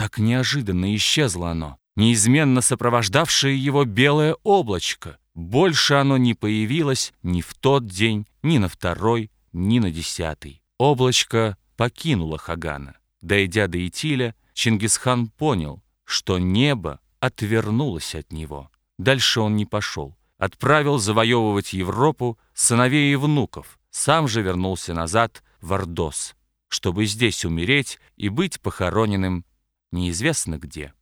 Так неожиданно исчезло оно, неизменно сопровождавшее его белое облачко. Больше оно не появилось ни в тот день, ни на второй, ни на десятый. Облачко покинуло Хагана. Дойдя до Итиля, Чингисхан понял, что небо отвернулось от него. Дальше он не пошел. Отправил завоевывать Европу сыновей и внуков. Сам же вернулся назад в Ордос, чтобы здесь умереть и быть похороненным неизвестно где.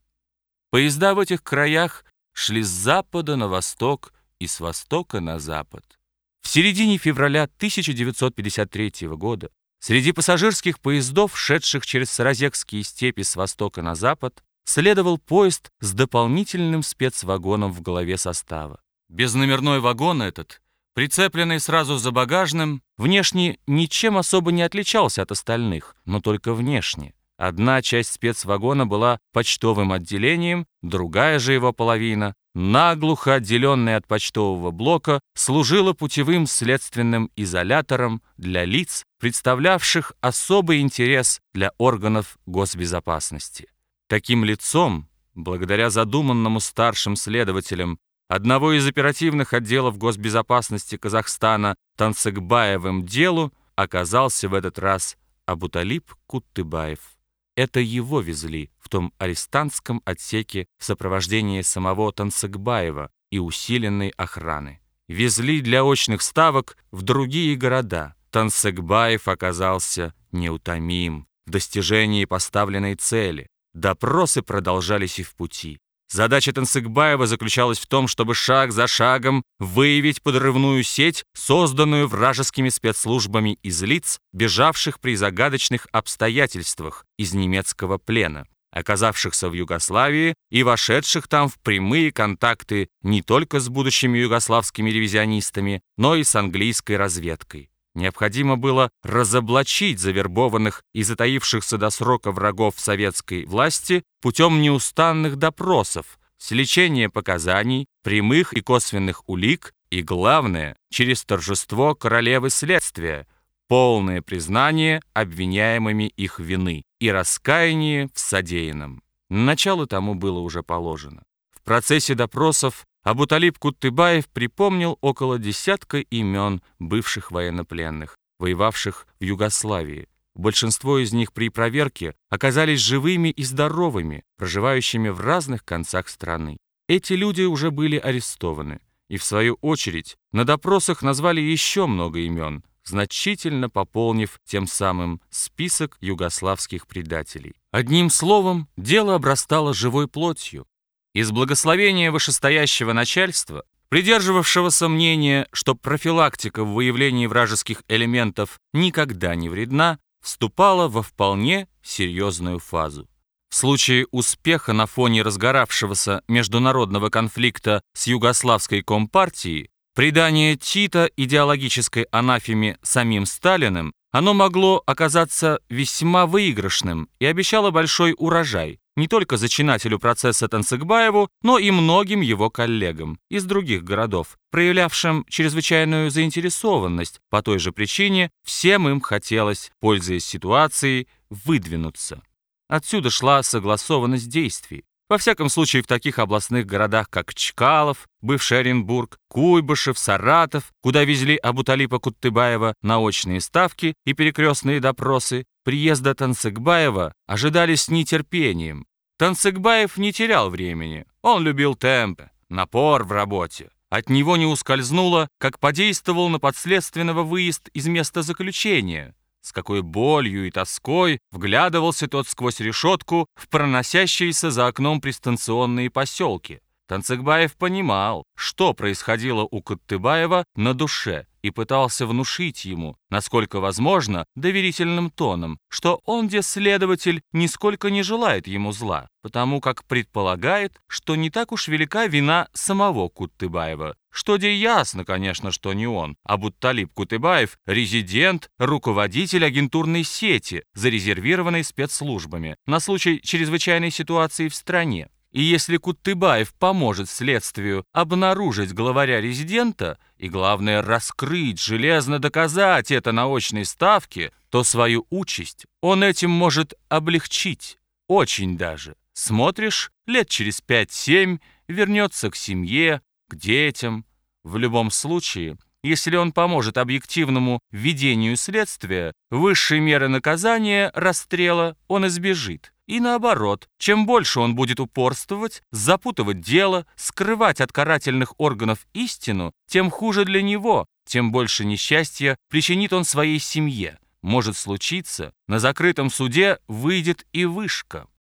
Поезда в этих краях шли с запада на восток и с востока на запад. В середине февраля 1953 года среди пассажирских поездов, шедших через Саразекские степи с востока на запад, следовал поезд с дополнительным спецвагоном в голове состава. Безномерной вагон этот, прицепленный сразу за багажным, внешне ничем особо не отличался от остальных, но только внешне. Одна часть спецвагона была почтовым отделением, другая же его половина, наглухо отделенная от почтового блока, служила путевым следственным изолятором для лиц, представлявших особый интерес для органов госбезопасности. Таким лицом, благодаря задуманному старшим следователям одного из оперативных отделов госбезопасности Казахстана Танцыгбаевым делу, оказался в этот раз Абуталип Куттыбаев. Это его везли в том арестантском отсеке в сопровождении самого Танцыгбаева и усиленной охраны. Везли для очных ставок в другие города. Танцыгбаев оказался неутомим в достижении поставленной цели. Допросы продолжались и в пути. Задача Танцыгбаева заключалась в том, чтобы шаг за шагом выявить подрывную сеть, созданную вражескими спецслужбами из лиц, бежавших при загадочных обстоятельствах из немецкого плена, оказавшихся в Югославии и вошедших там в прямые контакты не только с будущими югославскими ревизионистами, но и с английской разведкой. Необходимо было разоблачить завербованных и затаившихся до срока врагов советской власти путем неустанных допросов, сличения показаний, прямых и косвенных улик и, главное, через торжество королевы следствия, полное признание обвиняемыми их вины и раскаяние в содеянном. Начало тому было уже положено. В процессе допросов Абуталиб Куттыбаев припомнил около десятка имен бывших военнопленных, воевавших в Югославии. Большинство из них при проверке оказались живыми и здоровыми, проживающими в разных концах страны. Эти люди уже были арестованы и, в свою очередь, на допросах назвали еще много имен, значительно пополнив тем самым список югославских предателей. Одним словом, дело обрастало живой плотью, из благословения вышестоящего начальства, придерживавшегося мнения, что профилактика в выявлении вражеских элементов никогда не вредна, вступала во вполне серьезную фазу. В случае успеха на фоне разгоравшегося международного конфликта с югославской компартией, предание Тита идеологической анафеме самим Сталиным, оно могло оказаться весьма выигрышным и обещало большой урожай, не только зачинателю процесса Танцыгбаеву, но и многим его коллегам из других городов, проявлявшим чрезвычайную заинтересованность. По той же причине всем им хотелось, пользуясь ситуацией, выдвинуться. Отсюда шла согласованность действий. Во всяком случае, в таких областных городах, как Чкалов, бывший Оренбург, Куйбышев, Саратов, куда везли Абуталипа Куттыбаева на очные ставки и перекрестные допросы, приезда Танцыгбаева ожидали с нетерпением. Танцыгбаев не терял времени. Он любил темпы, напор в работе. От него не ускользнуло, как подействовал на подследственного выезд из места заключения. С какой болью и тоской вглядывался тот сквозь решетку в проносящиеся за окном пристанционные поселки. Танцыгбаев понимал, что происходило у Коттыбаева на душе, и пытался внушить ему, насколько возможно, доверительным тоном, что он, где следователь, нисколько не желает ему зла, потому как предполагает, что не так уж велика вина самого Куттыбаева, что де ясно, конечно, что не он, а Бутталип Кутыбаев – резидент, руководитель агентурной сети, зарезервированной спецслужбами на случай чрезвычайной ситуации в стране. И если Кутыбаев поможет следствию обнаружить главаря резидента и, главное, раскрыть, железно доказать это на очной ставке, то свою участь он этим может облегчить. Очень даже. Смотришь, лет через пять-семь вернется к семье, к детям. В любом случае, если он поможет объективному ведению следствия, высшей меры наказания, расстрела, он избежит. И наоборот, чем больше он будет упорствовать, запутывать дело, скрывать от карательных органов истину, тем хуже для него, тем больше несчастья причинит он своей семье. Может случиться, на закрытом суде выйдет и вышка.